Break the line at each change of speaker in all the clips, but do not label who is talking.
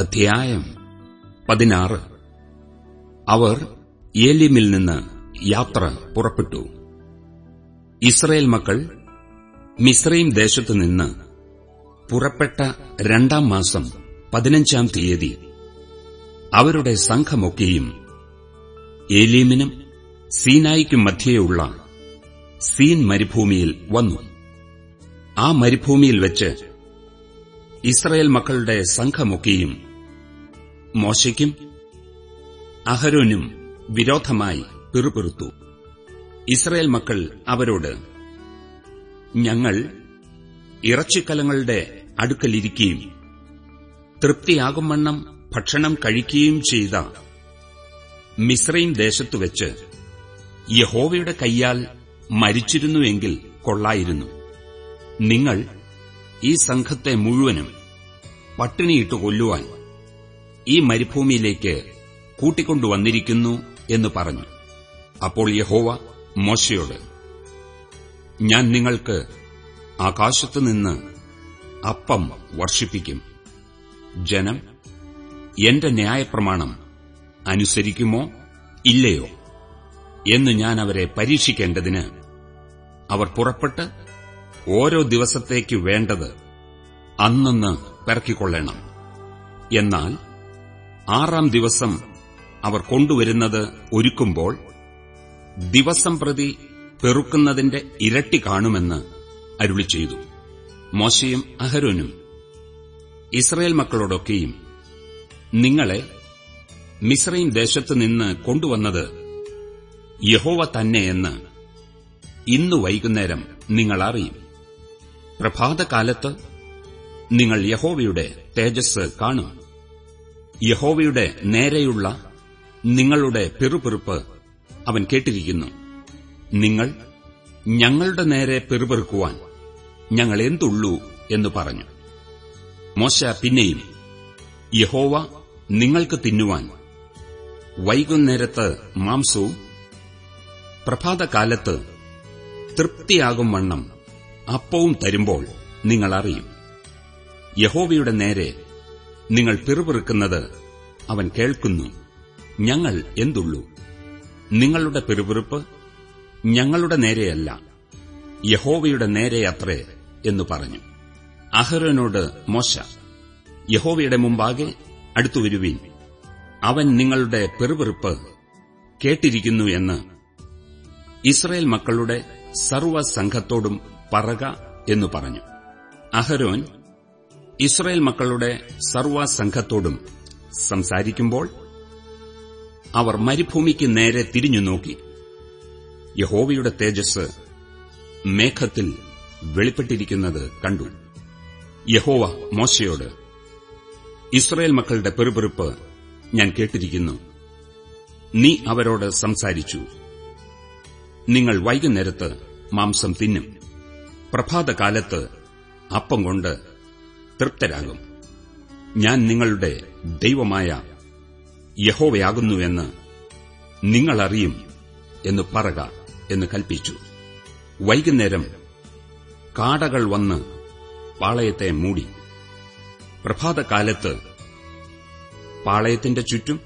അധ്യായം പതിനാറ്. അവർ ഏലിമിൽ നിന്ന് യാത്ര പുറപ്പെട്ടു. ഇസ്രയേൽ മക്കൾ മിസ്രൈം ദേശത്തു നിന്ന് പുറപ്പെട്ട രണ്ടാം മാസം പതിനഞ്ചാം തീയതി അവരുടെ സംഘമൊക്കെയും ഏലീമിനും സീനായിക്കും മധ്യേയുള്ള സീൻ മരുഭൂമിയിൽ വന്നു. ആ മരുഭൂമിയിൽ വെച്ച് ഇസ്രയേൽ മക്കളുടെ സംഘമൊക്കെയും മോശയ്ക്കും അഹരോനും വിരോധമായി പിറുപിറുത്തു. ഇസ്രയേൽ മക്കൾ അവരോട് ഞങ്ങൾ ഇറച്ചിക്കലങ്ങളുടെ അടുക്കലിരിക്കുകയും തൃപ്തിയാകും വണ്ണം ഭക്ഷണം കഴിക്കുകയും ചെയ്ത മിശ്രൈം ദേശത്തുവെച്ച് യഹോവയുടെ കൈയാൽ മരിച്ചിരുന്നുവെങ്കിൽ കൊള്ളായിരുന്നു. നിങ്ങൾ ഈ സംഘത്തെ മുഴുവനും പട്ടിണിയിട്ട് കൊല്ലുവാൻ ഈ മരുഭൂമിയിലേക്ക് കൂട്ടിക്കൊണ്ടുവന്നിരിക്കുന്നു എന്ന് പറഞ്ഞു. അപ്പോൾ യഹോവ മോശയോട് ഞാൻ നിങ്ങൾക്ക് ആകാശത്തുനിന്ന് അപ്പം വർഷിപ്പിക്കും. ജനം എന്റെ ന്യായപ്രമാണം അനുസരിക്കുമോ ഇല്ലയോ എന്ന് ഞാൻ അവരെ പരീക്ഷിക്കേണ്ടതിന് അവർ പുറപ്പെട്ട് ഓരോ ദിവസത്തേക്ക് വേണ്ടത് അന്നന്ന് പെറക്കിക്കൊള്ളണം. എന്നാൽ ആറാം ദിവസം അവർ കൊണ്ടുവരുന്നത് ഒരുക്കുമ്പോൾ ദിവസം പ്രതി പെറുക്കുന്നതിന്റെ ഇരട്ടി കാണുമെന്ന് അരുളി ചെയ്തു. മോശയും അഹരോനും ഇസ്രയേൽ മക്കളോടൊക്കെയും നിങ്ങളെ മിസ്രൈം ദേശത്ത് നിന്ന് കൊണ്ടുവന്നത് യഹോവ തന്നെയെന്ന് ഇന്നു വൈകുന്നേരം നിങ്ങൾ അറിയും. പ്രഭാതകാലത്ത് നിങ്ങൾ യഹോവയുടെ തേജസ് കാണും. യഹോവയുടെ നേരെയുള്ള നിങ്ങളുടെ പിറുപിറുപ്പ് അവൻ കേട്ടിരിക്കുന്നു. നിങ്ങൾ ഞങ്ങളുടെ നേരെ പിറുപിറുക്കുവാൻ ഞങ്ങൾ എന്തുള്ളൂ എന്ന് പറഞ്ഞു. മോശ പിന്നെയും യഹോവ നിങ്ങൾക്ക് തിന്നുവാൻ വൈകുന്നേരത്ത് മാംസവും പ്രഭാതകാലത്ത് തൃപ്തിയാകും വണ്ണം അപ്പവും തരുമ്പോൾ നിങ്ങൾ അറിയും. യഹോവയുടെ നേരെ നിങ്ങൾ പിറുപിറുക്കുന്നത് അവൻ കേൾക്കുന്നു. ഞങ്ങൾ എന്തുള്ളൂ? നിങ്ങളുടെ പിറുപിറുപ്പ് ഞങ്ങളുടെ നേരെയല്ല. യഹോവയുടെ നേരെയത്രേ എന്ന് പറഞ്ഞു. അഹരോനോട് മോശ യഹോവയുടെ മുമ്പാകെ അടുത്തുവരുവീൻ അവൻ നിങ്ങളുടെ പെറുപെറുപ്പ് കേട്ടിരിക്കുന്നു എന്ന് ഇസ്രയേൽ മക്കളുടെ സർവസംഘത്തോടും പറക എന്നു പറഞ്ഞു. അഹരോൻ ഇസ്രയേൽ മക്കളുടെ സർവസംഘത്തോടും സംസാരിക്കുമ്പോൾ അവർ മരുഭൂമിക്ക് നേരെ തിരിഞ്ഞു നോക്കി. യഹോവയുടെ തേജസ് മേഘത്തിൽ വെളിപ്പെട്ടിരിക്കുന്നത് കണ്ടു. യഹോവ മോശയോട് ഇസ്രയേൽ മക്കളുടെ പെറുപെറുപ്പ് ഞാൻ കേട്ടിരിക്കുന്നു. നീ അവരോട് സംസാരിച്ചു. നിങ്ങൾ വൈകുന്നേരത്ത് മാംസം തിന്നും. പ്രഭാതകാലത്ത് അപ്പം കൊണ്ട് തൃപ്തരാകും. ഞാൻ നിങ്ങളുടെ ദൈവമായ യഹോവയാകുന്നുവെന്ന് നിങ്ങളറിയും എന്ന് പറക എന്ന് കൽപ്പിച്ചു. വൈകുന്നേരം കാടകൾ വന്ന് പാളയത്തെ മൂടി. പ്രഭാതകാലത്ത് പാളയത്തിന്റെ ചുറ്റും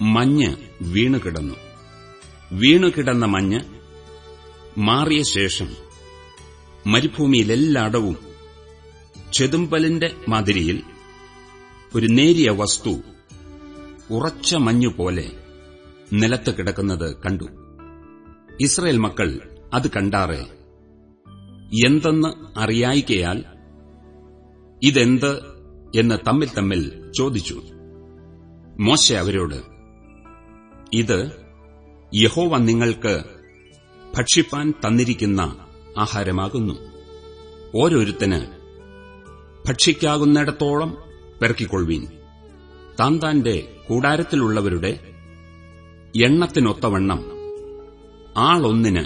മഞ്ഞ് വീണുകിടന്നു വീണുകിടന്ന മഞ്ഞ് മാറിയ ശേഷം മരുഭൂമിയിലെല്ലായിടവും ചെതുമ്പലിന്റെ മാതിരിയിൽ ഒരു നേരിയ വസ്തു ഉറച്ച മഞ്ഞുപോലെ നിലത്ത് കിടക്കുന്നത് കണ്ടു. ഇസ്രയേൽ മക്കൾ അത് കണ്ടാറെ എന്തെന്ന് അറിയായിക്കയാൽ ഇതെന്ത്? എന്ന് തമ്മിൽ തമ്മിൽ ചോദിച്ചു. മോശ അവരോട് ഇത് യഹോവ നിങ്ങൾക്ക് ഭക്ഷിപ്പാൻ തന്നിരിക്കുന്ന ആഹാരമാകുന്നു. ഓരോരുത്തന് ഭക്ഷിക്കാകുന്നിടത്തോളം പെറുക്കിക്കൊള്ളുവീൻ. താൻ താന്റെ കൂടാരത്തിലുള്ളവരുടെ എണ്ണത്തിനൊത്തവണ്ണം ആളൊന്നിന്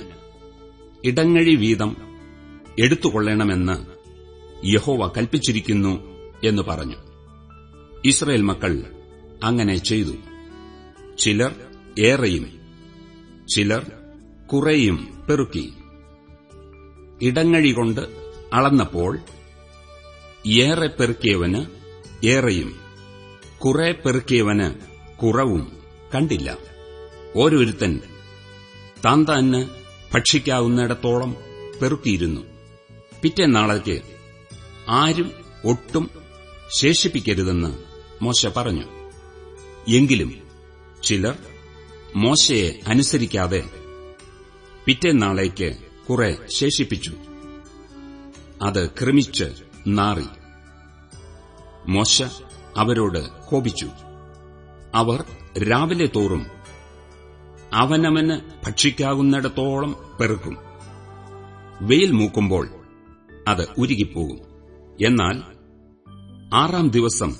ഇടങ്ങഴി വീതം എടുത്തുകൊള്ളണമെന്ന് യഹോവ കൽപ്പിച്ചിരിക്കുന്നു എന്ന് പറഞ്ഞു. ഇസ്രയേൽ മക്കൾ അങ്ങനെ ചെയ്തു. ചിലർ ഏറെയും ചിലർ കുറേയും പെറുക്കി. ഇടങ്ങഴി കൊണ്ട് അളന്നപ്പോൾ ഏറെ പെറുക്കിയവന് ഏറെയും കുറെ പെറുക്കിയവന് കുറവും കണ്ടില്ല. ഓരോരുത്തൻ താൻ തന്നെ ഭക്ഷിക്കാവുന്നിടത്തോളം പെറുക്കിയിരുന്നു. പിറ്റേന്നാളേക്ക് ആരും ഒട്ടും ശേഷിപ്പിക്കരുതെന്ന് മോശ പറഞ്ഞു. എങ്കിലും ചിലർ മോശയെ അനുസരിക്കാതെ പിറ്റേന്നാളേക്ക് കുറെ ശേഷിപ്പിച്ചു. അത് ക്രമിച്ച് നാറി. മോശ അവരോട് കോപിച്ചു. അവർ രാവിലെ തോറും അവനവന് ഭക്ഷിക്കാകുന്നിടത്തോളം പെറുക്കും. വെയിൽ മൂക്കുമ്പോൾ അത് ഉരുകിപ്പോകും. എന്നാൽ ആറാം ദിവസം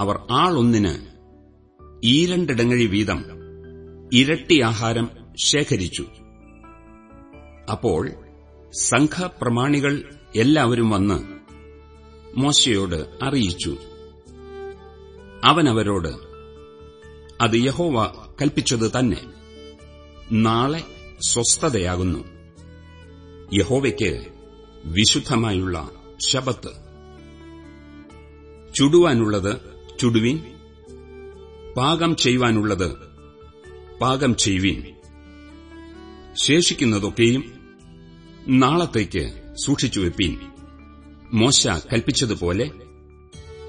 അവർ ആളൊന്നിന് ഈ രണ്ടിടങ്ങഴി വീതം ഇരട്ടി ആഹാരം ശേഖരിച്ചു. അപ്പോൾ സംഘപ്രമാണികൾ എല്ലാവരും വന്ന് മോശയോട് അറിയിച്ചു. അവനവരോട് അത് യഹോവ കൽപ്പിച്ചത് തന്നെ. നാളെ സ്വസ്ഥതയാകുന്നു. യഹോവയ്ക്ക് വിശുദ്ധമായുള്ള ശബത്ത് ചുടുവാനുള്ളത് ചുടുവിൻ പാകം ചെയ്യുവാനുള്ളത് പാകം ചെയ്യുവിൻ. ശേഷിക്കുന്നതൊക്കെയും നാളത്തേക്ക് സൂക്ഷിച്ചുവെപ്പീൻ. മോശ കൽപ്പിച്ചതുപോലെ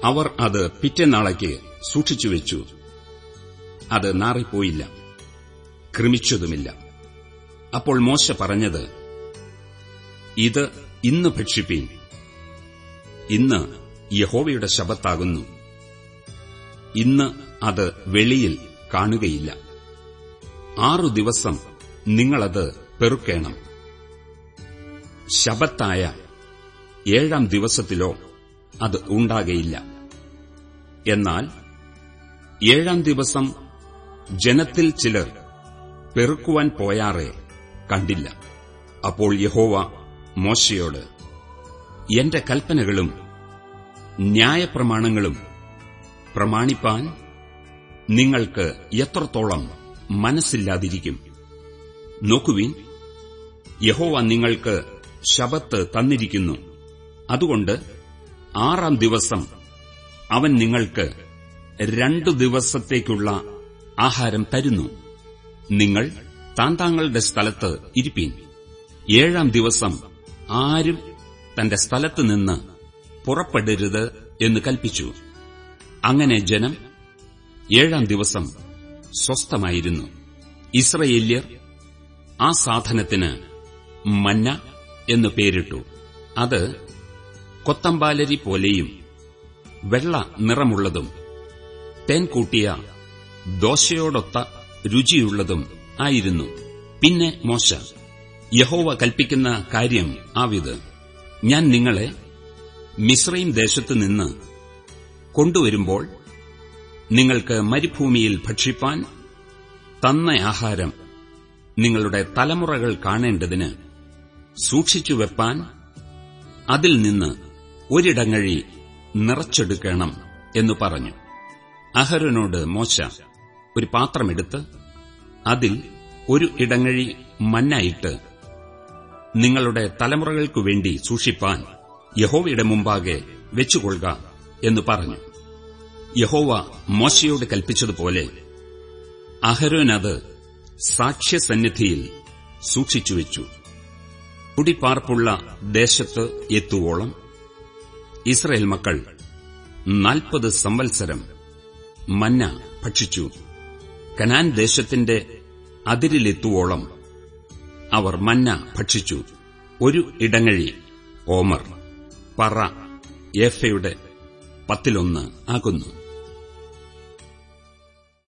അവർ അത് പിറ്റേനാളേക്ക് സൂക്ഷിച്ചുവെച്ചു. അത് നാറിപ്പോയില്ല. ക്രമിച്ചതുമില്ല. അപ്പോൾ മോശ പറഞ്ഞത് ഇത് ഇന്ന് ഭക്ഷിപ്പീൻ. ഇന്ന് യഹോവയുടെ ശബത്താകുന്നു ഇന്ന് അത് വെളിയിൽ കാണുകയില്ല. ആറു ദിവസം നിങ്ങളത് പെറുക്കേണം. ശബത്തായ ഏഴാം ദിവസത്തിലോ അത് ഉണ്ടാകയില്ല. എന്നാൽ ഏഴാം ദിവസം ജനത്തിൽ ചിലർ പെറുക്കുവാൻ പോയാറെ കണ്ടില്ല. അപ്പോൾ യഹോവ മോശയോട് എന്റെ കൽപ്പനകളും ന്യായപ്രമാണങ്ങളും പ്രമാണിപ്പാൻ നിങ്ങൾക്ക് എത്രത്തോളം മനസ്സില്ലാതിരിക്കും? നോക്കുവിൻ യഹോവ നിങ്ങൾക്ക് ശബത്ത് തന്നിരിക്കുന്നു. അതുകൊണ്ട് ആറാം ദിവസം അവൻ നിങ്ങൾക്ക് രണ്ടു ദിവസത്തേക്കുള്ള ആഹാരം തരുന്നു. നിങ്ങൾ താന്താങ്ങളുടെ സ്ഥലത്ത് ഇരിപ്പീൻ. ഏഴാം ദിവസം ആരും തന്റെ സ്ഥലത്ത് നിന്ന് പുറപ്പെടരുത് എന്ന് കൽപ്പിച്ചു. അങ്ങനെ ജനം ഏഴാം ദിവസം സ്വസ്ഥമായിരുന്നു. ഇസ്രയേല്യർ ആ സാധനത്തിന് മന്ന എന്ന് പേരിട്ടു. അത് കൊത്തമ്പാലരി പോലെയും വെള്ള നിറമുള്ളതും തേൻ കൂട്ടിയ ദോശയോടൊത്ത രുചിയുള്ളതും ആയിരുന്നു. പിന്നെ മോശ യഹോവ കൽപ്പിക്കുന്ന കാര്യം ആവിത്. ഞാൻ നിങ്ങളെ മിശ്രയും ദേശത്തു നിന്ന് കൊണ്ടുവരുമ്പോൾ നിങ്ങൾക്ക് മരുഭൂമിയിൽ ഭക്ഷിപ്പാൻ തന്ന ആഹാരം നിങ്ങളുടെ തലമുറകൾ കാണേണ്ടതിന് സൂക്ഷിച്ചു വെപ്പാൻ അതിൽ നിന്ന് ഒരിടങ്ങഴി നിറച്ചെടുക്കണം എന്ന് പറഞ്ഞു. അഹരനോട് മോശ ഒരു പാത്രമെടുത്ത് അതിൽ ഒരു ഇടങ്ങഴി മന്നായിട്ട് നിങ്ങളുടെ തലമുറകൾക്കു വേണ്ടി സൂക്ഷിപ്പാൻ യഹോവയുടെ മുമ്പാകെ വെച്ചുകൊള്ളുക എന്ന് പറഞ്ഞു. യഹോവ മോശയോട് കൽപ്പിച്ചതുപോലെ അഹരോനത് സാക്ഷ്യസന്നിധിയിൽ സൂക്ഷിച്ചുവെച്ചു കുടിപ്പാർപ്പുള്ള ദേശത്ത് എത്തുവോളം ഇസ്രയേൽ മക്കൾ നാൽപ്പത് സംവത്സരം മന്ന ഭക്ഷിച്ചു. കനാൻ ദേശത്തിന്റെ അതിരിലെത്തുവോളം അവർ മന്ന ഭക്ഷിച്ചു. ഒരു ഇടങ്ങഴി ഓമർ പറ എഫയുടെ പത്തിലൊന്ന് ആകുന്നു.